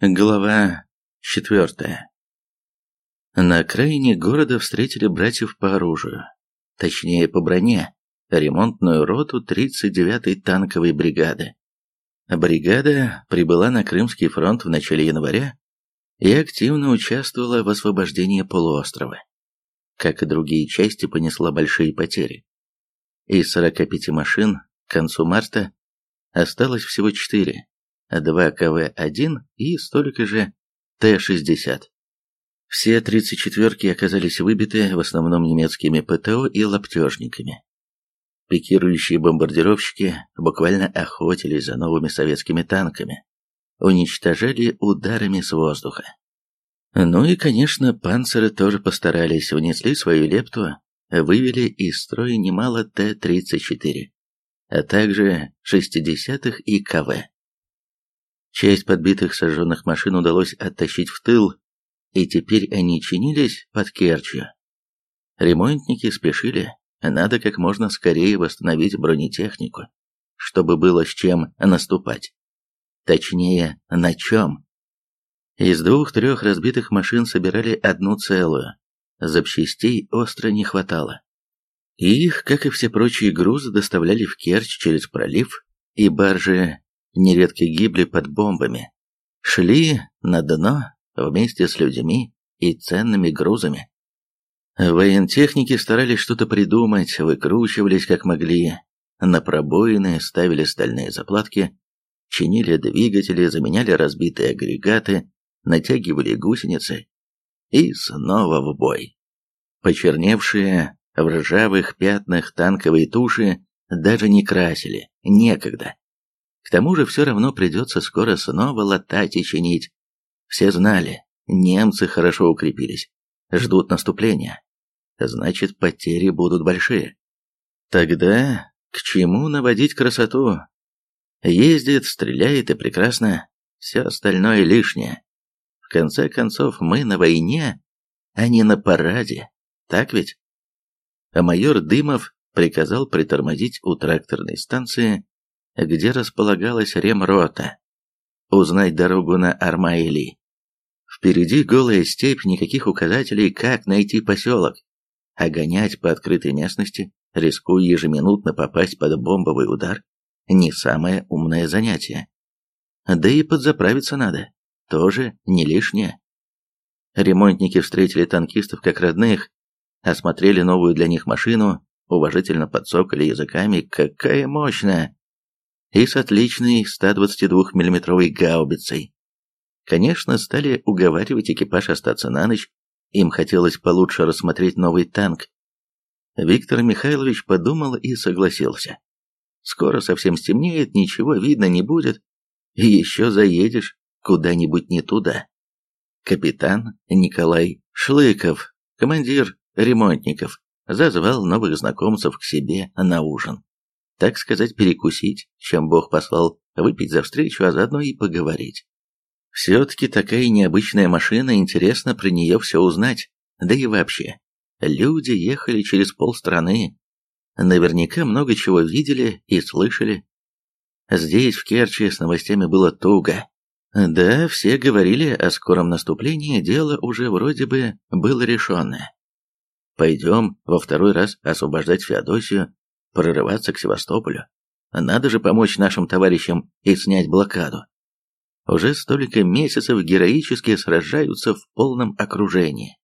Глава четвертая. На окраине города встретили братьев по оружию, точнее по броне, ремонтную роту 39-й танковой бригады. Бригада прибыла на Крымский фронт в начале января и активно участвовала в освобождении полуострова. Как и другие части, понесла большие потери. Из 45 машин к концу марта осталось всего 4, два КВ-1 и столько же Т-60. Все 34-ки оказались выбиты в основном немецкими ПТО и лаптежниками. Пикирующие бомбардировщики буквально охотились за новыми советскими танками, уничтожали ударами с воздуха. Ну и, конечно, панциры тоже постарались, внесли свою лепту, вывели из строя немало Т-34, а также 60-х и КВ. Часть подбитых сожженных машин удалось оттащить в тыл, и теперь они чинились под Керчью. Ремонтники спешили, надо как можно скорее восстановить бронетехнику, чтобы было с чем наступать. Точнее, на чем. Из двух-трех разбитых машин собирали одну целую. Запчастей остро не хватало. И их, как и все прочие грузы, доставляли в Керчь через пролив, и баржи нередко гибли под бомбами, шли на дно вместе с людьми и ценными грузами. Воентехники старались что-то придумать, выкручивались как могли, на пробоины ставили стальные заплатки, чинили двигатели, заменяли разбитые агрегаты, натягивали гусеницы и снова в бой. Почерневшие в ржавых пятнах танковые туши даже не красили, некогда. К тому же все равно придется скоро снова латать и чинить. Все знали, немцы хорошо укрепились, ждут наступления. Значит, потери будут большие. Тогда к чему наводить красоту? Ездит, стреляет и прекрасно, все остальное лишнее. В конце концов, мы на войне, а не на параде, так ведь? А майор Дымов приказал притормозить у тракторной станции где располагалась ремрота, узнать дорогу на Армаили. Впереди голая степь, никаких указателей, как найти поселок, а гонять по открытой местности, рискуя ежеминутно попасть под бомбовый удар, не самое умное занятие. Да и подзаправиться надо, тоже не лишнее. Ремонтники встретили танкистов как родных, осмотрели новую для них машину, уважительно подсокали языками, какая мощная, и с отличной 122 миллиметровой гаубицей. Конечно, стали уговаривать экипаж остаться на ночь, им хотелось получше рассмотреть новый танк. Виктор Михайлович подумал и согласился. Скоро совсем стемнеет, ничего видно не будет, и еще заедешь куда-нибудь не туда. Капитан Николай Шлыков, командир ремонтников, зазвал новых знакомцев к себе на ужин так сказать, перекусить, чем Бог послал, выпить за встречу, а заодно и поговорить. Все-таки такая необычная машина, интересно про нее все узнать. Да и вообще, люди ехали через полстраны. Наверняка много чего видели и слышали. Здесь, в Керчи, с новостями было туго. Да, все говорили о скором наступлении, дело уже вроде бы было решенное. Пойдем во второй раз освобождать Феодосию, прорываться к Севастополю. Надо же помочь нашим товарищам и снять блокаду. Уже столько месяцев героически сражаются в полном окружении.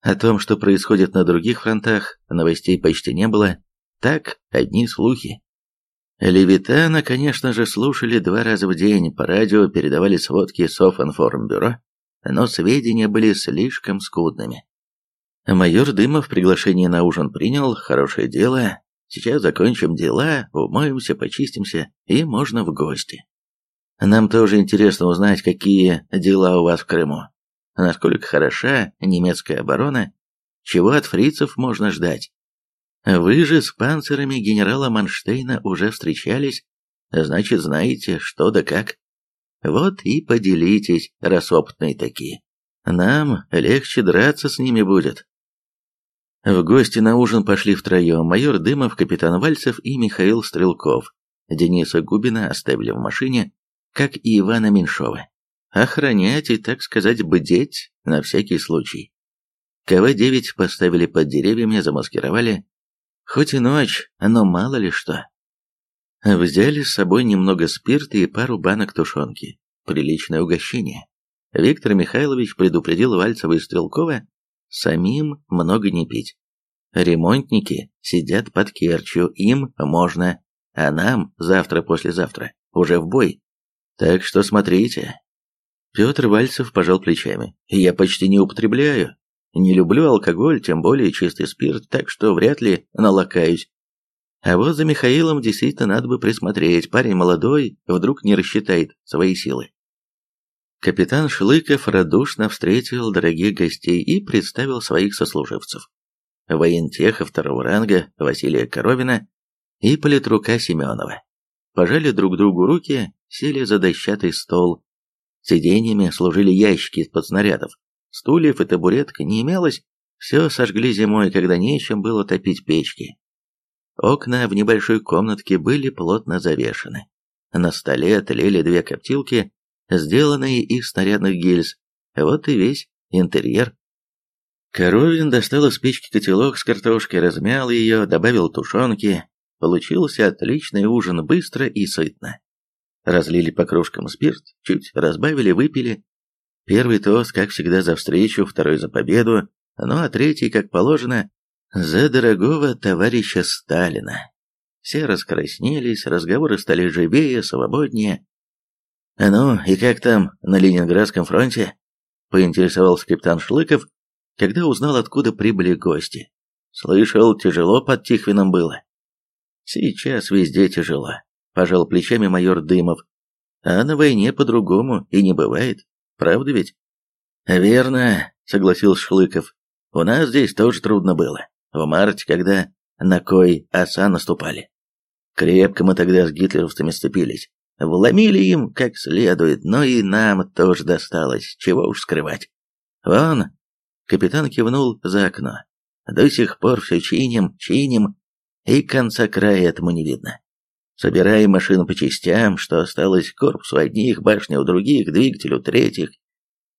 О том, что происходит на других фронтах, новостей почти не было. Так, одни слухи. Левитана, конечно же, слушали два раза в день, по радио передавали сводки Софинформбюро, но сведения были слишком скудными. Майор Дымов приглашение на ужин принял, хорошее дело, Сейчас закончим дела, умоемся, почистимся, и можно в гости. Нам тоже интересно узнать, какие дела у вас в Крыму. Насколько хороша немецкая оборона, чего от фрицев можно ждать. Вы же с панцирами генерала Манштейна уже встречались, значит, знаете, что да как. Вот и поделитесь, раз опытные такие. Нам легче драться с ними будет. В гости на ужин пошли втроем майор Дымов, капитан Вальцев и Михаил Стрелков. Дениса Губина оставили в машине, как и Ивана Меньшова. охранять и, так сказать, бдеть на всякий случай. КВ-9 поставили под деревьями, замаскировали. Хоть и ночь, но мало ли что. Взяли с собой немного спирта и пару банок тушенки. Приличное угощение. Виктор Михайлович предупредил Вальцева и Стрелкова самим много не пить. Ремонтники сидят под Керчью, им можно, а нам завтра-послезавтра уже в бой. Так что смотрите. Петр Вальцев пожал плечами. Я почти не употребляю. Не люблю алкоголь, тем более чистый спирт, так что вряд ли налакаюсь. А вот за Михаилом действительно надо бы присмотреть. Парень молодой, вдруг не рассчитает свои силы. Капитан Шлыков радушно встретил дорогих гостей и представил своих сослуживцев. Воентеха второго ранга Василия Коровина и политрука Семенова. Пожали друг другу руки, сели за дощатый стол. Сиденьями служили ящики из-под снарядов. Стульев и табуретка не имелось, все сожгли зимой, когда нечем было топить печки. Окна в небольшой комнатке были плотно завешены. На столе тлели две коптилки, сделанные из снарядных гильз. Вот и весь интерьер. Коровин достал из печки котелок с картошкой, размял ее, добавил тушенки. Получился отличный ужин быстро и сытно. Разлили по кружкам спирт, чуть разбавили, выпили. Первый тост, как всегда, за встречу, второй за победу, ну а третий, как положено, за дорогого товарища Сталина. Все раскраснелись, разговоры стали живее, свободнее. «А ну, и как там на Ленинградском фронте?» — поинтересовался капитан Шлыков, когда узнал, откуда прибыли гости. «Слышал, тяжело под Тихвином было». «Сейчас везде тяжело», — пожал плечами майор Дымов. «А на войне по-другому и не бывает, правда ведь?» «Верно», — согласился Шлыков. «У нас здесь тоже трудно было. В марте, когда на кой оса наступали. Крепко мы тогда с гитлеровцами сцепились. Вломили им как следует, но и нам тоже досталось, чего уж скрывать. Вон, капитан кивнул за окно. До сих пор все чиним, чиним, и конца края этому не видно. Собираем машину по частям, что осталось корпус у одних, башня у других, двигатель у третьих.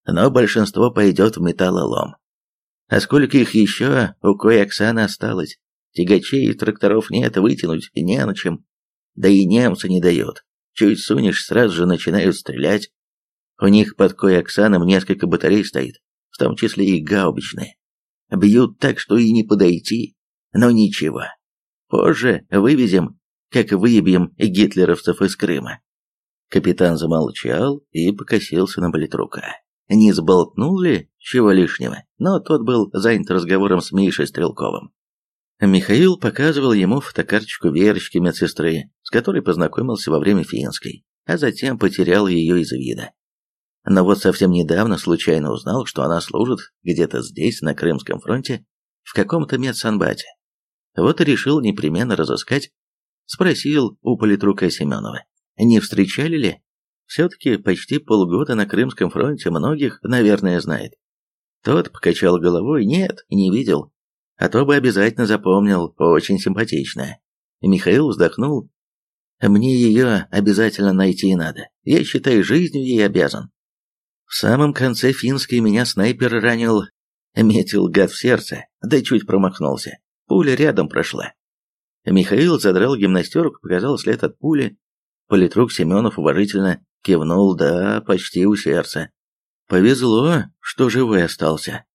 Но большинство пойдет в металлолом. А сколько их еще у кое-Оксаны осталось? Тягачей и тракторов нет, вытянуть не на чем. Да и немцы не дают. Чуть сунешь, сразу же начинают стрелять. У них под Кой-Оксаном несколько батарей стоит, в том числе и гаубичные. Бьют так, что и не подойти. Но ничего. Позже вывезем, как выебьем гитлеровцев из Крыма. Капитан замолчал и покосился на политрука. Не сболтнул ли чего лишнего, но тот был занят разговором с Мишей Стрелковым. Михаил показывал ему фотокарточку Верочки медсестры, с которой познакомился во время финской, а затем потерял ее из вида. Но вот совсем недавно случайно узнал, что она служит где-то здесь, на Крымском фронте, в каком-то медсанбате. Вот и решил непременно разыскать. Спросил у политрука Семенова, не встречали ли? Все-таки почти полгода на Крымском фронте многих, наверное, знает. Тот покачал головой, нет, не видел а то бы обязательно запомнил, очень симпатичная. Михаил вздохнул. Мне ее обязательно найти надо. Я считаю, жизнью ей обязан. В самом конце финской меня снайпер ранил, метил гад в сердце, да чуть промахнулся. Пуля рядом прошла. Михаил задрал гимнастерку, показал след от пули. Политрук Семенов уважительно кивнул, да, почти у сердца. Повезло, что живой остался.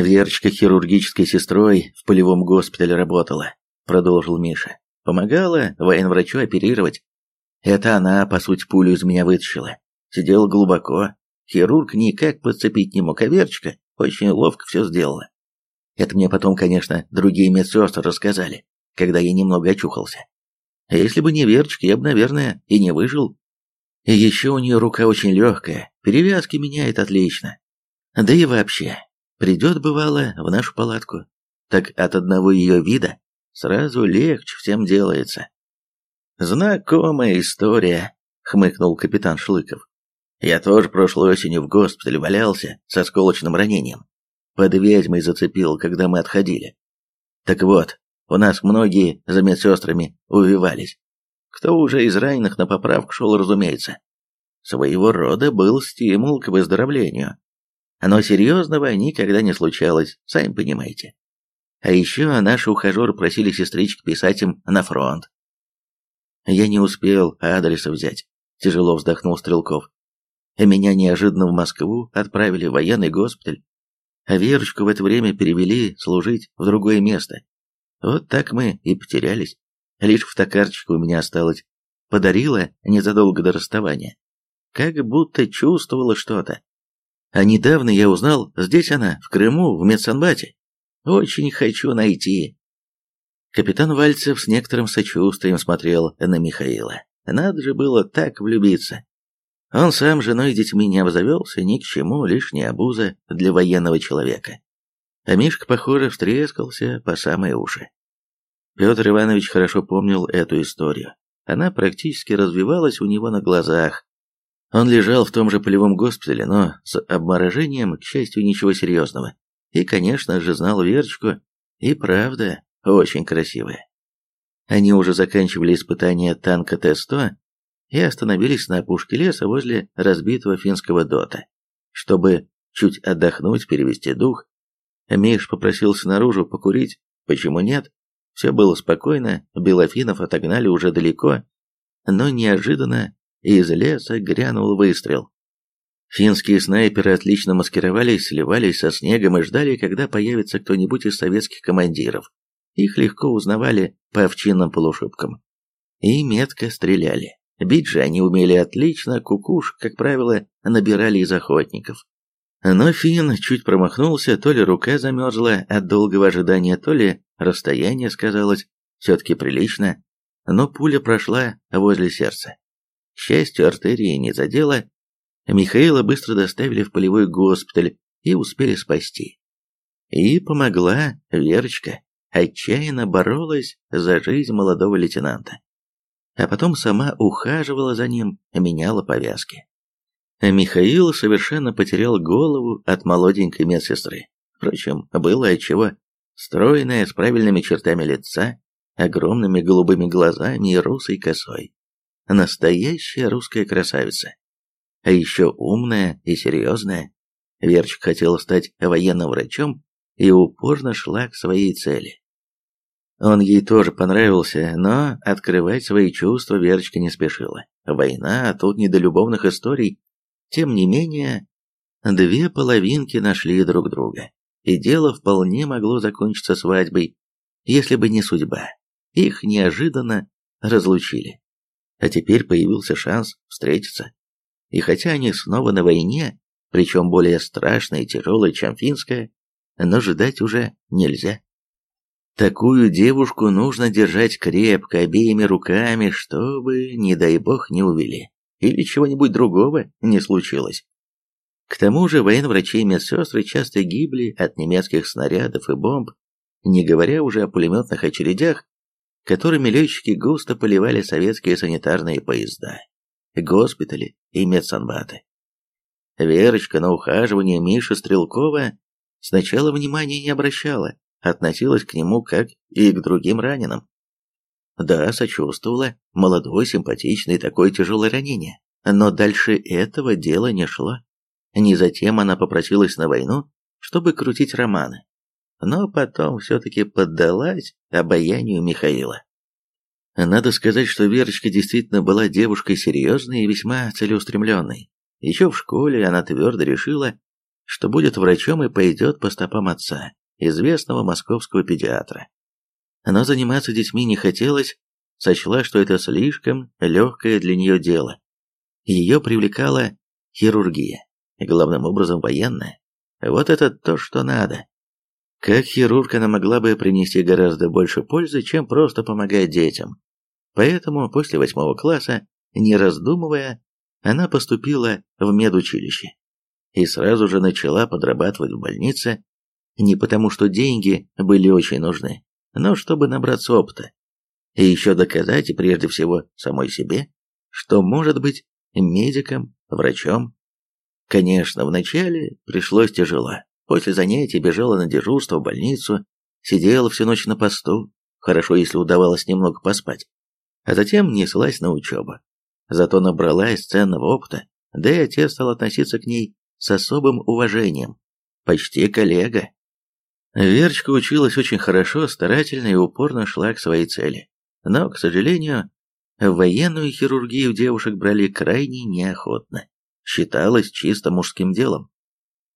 Верочка хирургической сестрой в полевом госпитале работала, продолжил Миша. Помогала военврачу оперировать. Это она, по сути, пулю из меня вытащила. Сидела глубоко. Хирург никак подцепить не мог, а Верочка очень ловко все сделала. Это мне потом, конечно, другие медсестры рассказали, когда я немного очухался. А если бы не Верочка, я бы, наверное, и не выжил. И еще у нее рука очень легкая, перевязки меняет отлично. Да и вообще, Придет, бывало, в нашу палатку, так от одного ее вида сразу легче всем делается. «Знакомая история», — хмыкнул капитан Шлыков. «Я тоже прошлой осенью в госпитале валялся с осколочным ранением. Под ведьмой зацепил, когда мы отходили. Так вот, у нас многие за медсестрами увивались. Кто уже из раненых на поправку шел, разумеется. своего рода был стимул к выздоровлению. Но серьезного никогда не случалось, сами понимаете. А еще наши ухажеры просили сестричек писать им на фронт. Я не успел адреса взять, тяжело вздохнул Стрелков. Меня неожиданно в Москву отправили в военный госпиталь, а Верочку в это время перевели служить в другое место. Вот так мы и потерялись. Лишь фотокарточка у меня осталась. Подарила незадолго до расставания. Как будто чувствовала что-то. А недавно я узнал, здесь она, в Крыму, в медсанбате. Очень хочу найти. Капитан Вальцев с некоторым сочувствием смотрел на Михаила. Надо же было так влюбиться. Он сам женой и детьми не обзавелся, ни к чему, лишняя обуза для военного человека. А Мишка, похоже, встрескался по самые уши. Петр Иванович хорошо помнил эту историю. Она практически развивалась у него на глазах. Он лежал в том же полевом госпитале, но с обморожением, к счастью, ничего серьезного. И, конечно же, знал Верочку, и правда, очень красивая. Они уже заканчивали испытания танка Т-100, и остановились на опушке леса возле разбитого финского дота, чтобы чуть отдохнуть, перевести дух. Миш попросился наружу покурить, почему нет? Все было спокойно, Белофинов отогнали уже далеко, но неожиданно из леса грянул выстрел. Финские снайперы отлично маскировались, сливались со снегом и ждали, когда появится кто-нибудь из советских командиров. Их легко узнавали по овчинным полушубкам. И метко стреляли. Бить же они умели отлично, кукуш, как правило, набирали из охотников. Но Финн чуть промахнулся, то ли рука замерзла от долгого ожидания, то ли расстояние сказалось, все-таки прилично, но пуля прошла возле сердца. К счастью, артерии не задела, Михаила быстро доставили в полевой госпиталь и успели спасти. И помогла Верочка, отчаянно боролась за жизнь молодого лейтенанта а потом сама ухаживала за ним, меняла повязки. Михаил совершенно потерял голову от молоденькой медсестры. Впрочем, было отчего. Стройная, с правильными чертами лица, огромными голубыми глазами и русой косой. Настоящая русская красавица. А еще умная и серьезная. Верчик хотела стать военным врачом и упорно шла к своей цели. Он ей тоже понравился, но открывать свои чувства Верочка не спешила. Война, а тут не до любовных историй. Тем не менее, две половинки нашли друг друга. И дело вполне могло закончиться свадьбой, если бы не судьба. Их неожиданно разлучили. А теперь появился шанс встретиться. И хотя они снова на войне, причем более страшной и тяжелой, чем финская, но ждать уже нельзя. Такую девушку нужно держать крепко обеими руками, чтобы, не дай бог, не увели. Или чего-нибудь другого не случилось. К тому же военврачи и медсестры часто гибли от немецких снарядов и бомб, не говоря уже о пулеметных очередях, которыми летчики густо поливали советские санитарные поезда, госпитали и медсанбаты. Верочка на ухаживание Миши Стрелкова сначала внимания не обращала, относилась к нему как и к другим раненым. Да, сочувствовала, молодой, симпатичный, такое тяжелое ранение. Но дальше этого дела не шло. Не затем она попросилась на войну, чтобы крутить романы. Но потом все-таки поддалась обаянию Михаила. Надо сказать, что Верочка действительно была девушкой серьезной и весьма целеустремленной. Еще в школе она твердо решила, что будет врачом и пойдет по стопам отца известного московского педиатра. Но заниматься детьми не хотелось, сочла, что это слишком легкое для нее дело. Ее привлекала хирургия, главным образом военная. Вот это то, что надо. Как хирург она могла бы принести гораздо больше пользы, чем просто помогать детям. Поэтому после восьмого класса, не раздумывая, она поступила в медучилище и сразу же начала подрабатывать в больнице, не потому, что деньги были очень нужны, но чтобы набраться опыта. И еще доказать, и прежде всего самой себе, что может быть медиком, врачом. Конечно, вначале пришлось тяжело. После занятий бежала на дежурство в больницу, сидела всю ночь на посту, хорошо, если удавалось немного поспать. А затем неслась на учебу. Зато набралась ценного опыта, да и отец стал относиться к ней с особым уважением. Почти коллега. Верочка училась очень хорошо, старательно и упорно шла к своей цели. Но, к сожалению, военную хирургию девушек брали крайне неохотно. Считалось чисто мужским делом.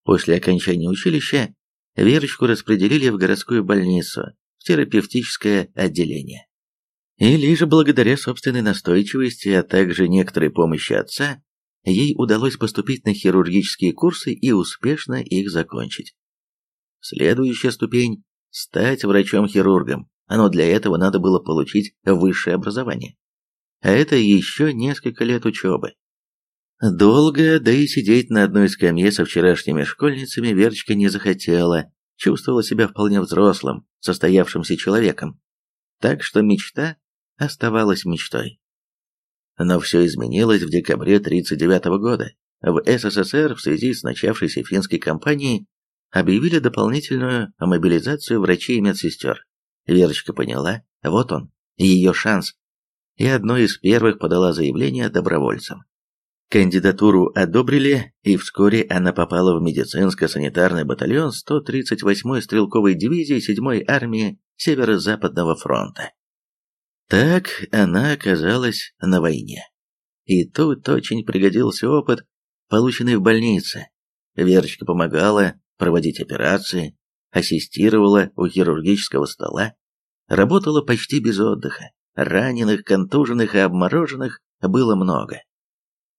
После окончания училища Верочку распределили в городскую больницу, в терапевтическое отделение. И лишь благодаря собственной настойчивости, а также некоторой помощи отца, ей удалось поступить на хирургические курсы и успешно их закончить. Следующая ступень – стать врачом-хирургом, но для этого надо было получить высшее образование. А это еще несколько лет учебы. Долго, да и сидеть на одной скамье со вчерашними школьницами Верочка не захотела, чувствовала себя вполне взрослым, состоявшимся человеком. Так что мечта оставалась мечтой. Но все изменилось в декабре 1939 года. В СССР в связи с начавшейся финской кампанией объявили дополнительную мобилизацию врачей и медсестер. Верочка поняла, вот он, ее шанс, и одной из первых подала заявление добровольцам. Кандидатуру одобрили, и вскоре она попала в медицинско-санитарный батальон 138-й стрелковой дивизии 7-й армии Северо-Западного фронта. Так она оказалась на войне. И тут очень пригодился опыт, полученный в больнице. Верочка помогала проводить операции, ассистировала у хирургического стола, работала почти без отдыха. Раненых, контуженных и обмороженных было много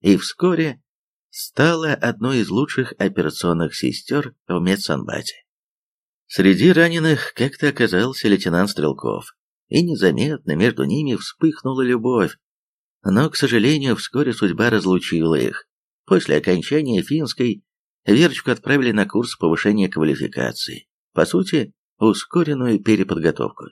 и вскоре стала одной из лучших операционных сестер в медсанбате. Среди раненых как-то оказался лейтенант Стрелков, и незаметно между ними вспыхнула любовь. Но, к сожалению, вскоре судьба разлучила их. После окончания финской Верочку отправили на курс повышения квалификации, по сути, ускоренную переподготовку,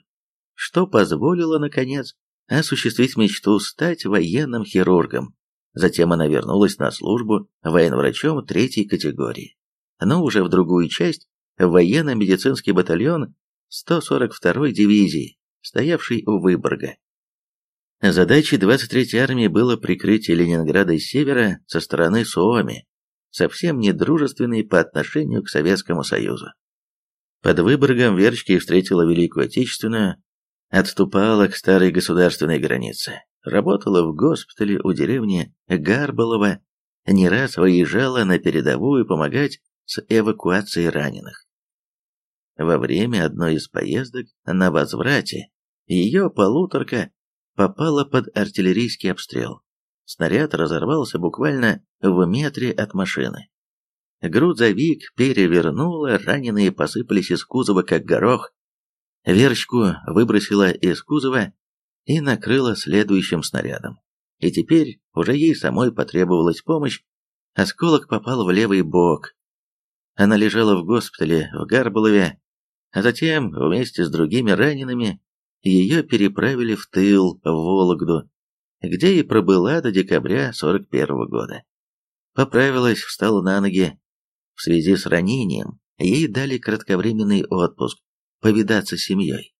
что позволило, наконец, осуществить мечту стать военным хирургом. Затем она вернулась на службу военврачом третьей категории, но уже в другую часть, в военно-медицинский батальон 142-й дивизии, стоявший у Выборга. Задачей 23-й армии было прикрытие Ленинграда с севера со стороны Суоми, совсем не дружественной по отношению к Советскому Союзу. Под Выборгом Верчки встретила Великую Отечественную, отступала к старой государственной границе работала в госпитале у деревни Гарбалова, не раз выезжала на передовую помогать с эвакуацией раненых. Во время одной из поездок на возврате ее полуторка попала под артиллерийский обстрел. Снаряд разорвался буквально в метре от машины. Грузовик перевернуло, раненые посыпались из кузова, как горох. Верочку выбросила из кузова и накрыла следующим снарядом. И теперь уже ей самой потребовалась помощь, осколок попал в левый бок. Она лежала в госпитале в Гарболове, а затем вместе с другими ранеными ее переправили в тыл, в Вологду, где и пробыла до декабря 41 -го года. Поправилась, встала на ноги. В связи с ранением ей дали кратковременный отпуск, повидаться с семьей.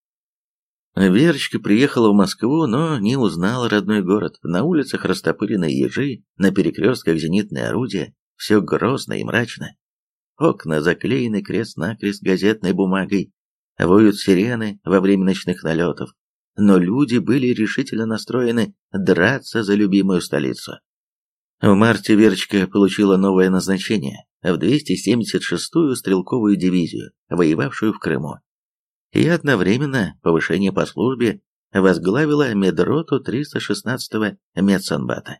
Верочка приехала в Москву, но не узнала родной город. На улицах растопыренные ежи, на перекрестках зенитные орудия, все грозно и мрачно. Окна заклеены крест-накрест газетной бумагой, воют сирены во время ночных налетов. Но люди были решительно настроены драться за любимую столицу. В марте Верочка получила новое назначение в 276-ю стрелковую дивизию, воевавшую в Крыму и одновременно повышение по службе возглавила медроту 316-го медсанбата.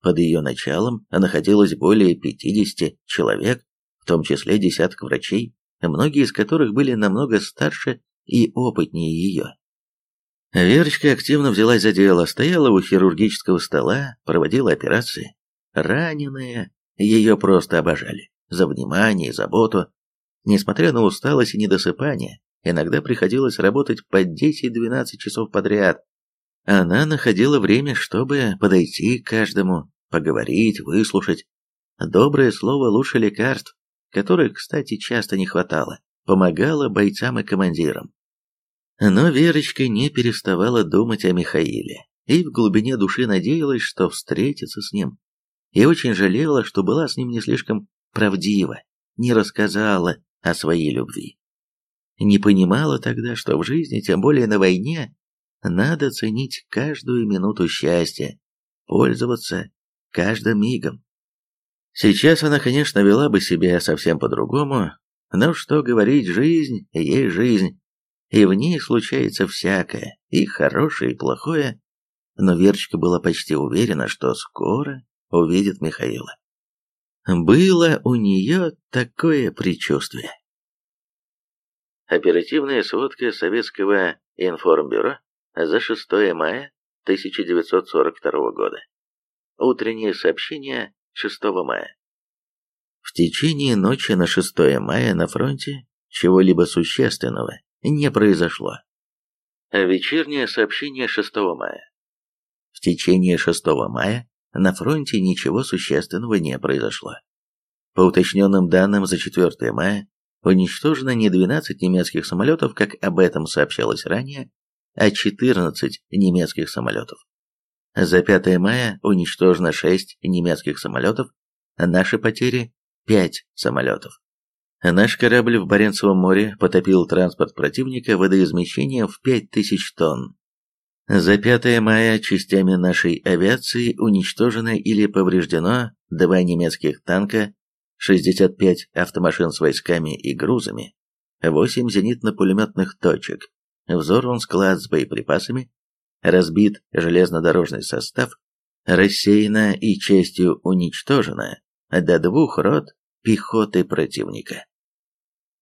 Под ее началом находилось более 50 человек, в том числе десяток врачей, многие из которых были намного старше и опытнее ее. Верочка активно взялась за дело, стояла у хирургического стола, проводила операции. Раненые ее просто обожали за внимание и заботу. Несмотря на усталость и недосыпание, Иногда приходилось работать по 10-12 часов подряд. Она находила время, чтобы подойти к каждому, поговорить, выслушать. Доброе слово лучше лекарств, которых, кстати, часто не хватало, помогала бойцам и командирам. Но Верочка не переставала думать о Михаиле и в глубине души надеялась, что встретится с ним. и очень жалела, что была с ним не слишком правдива, не рассказала о своей любви. Не понимала тогда, что в жизни, тем более на войне, надо ценить каждую минуту счастья, пользоваться каждым мигом. Сейчас она, конечно, вела бы себя совсем по-другому, но что говорить, жизнь есть жизнь, и в ней случается всякое, и хорошее, и плохое, но Верочка была почти уверена, что скоро увидит Михаила. Было у нее такое предчувствие. Оперативная сводка Советского информбюро за 6 мая 1942 года. Утреннее сообщение 6 мая. В течение ночи на 6 мая на фронте чего-либо существенного не произошло. Вечернее сообщение 6 мая. В течение 6 мая на фронте ничего существенного не произошло. По уточненным данным за 4 мая уничтожено не 12 немецких самолетов, как об этом сообщалось ранее, а 14 немецких самолетов. За 5 мая уничтожено 6 немецких самолетов, наши потери 5 самолетов. Наш корабль в Баренцевом море потопил транспорт противника водоизмещением в 5000 тонн. За 5 мая частями нашей авиации уничтожено или повреждено два немецких танка, 65 автомашин с войсками и грузами, 8 зенитно-пулеметных точек, взорван склад с боеприпасами, разбит железнодорожный состав, рассеяно и частью уничтожено до двух рот пехоты противника.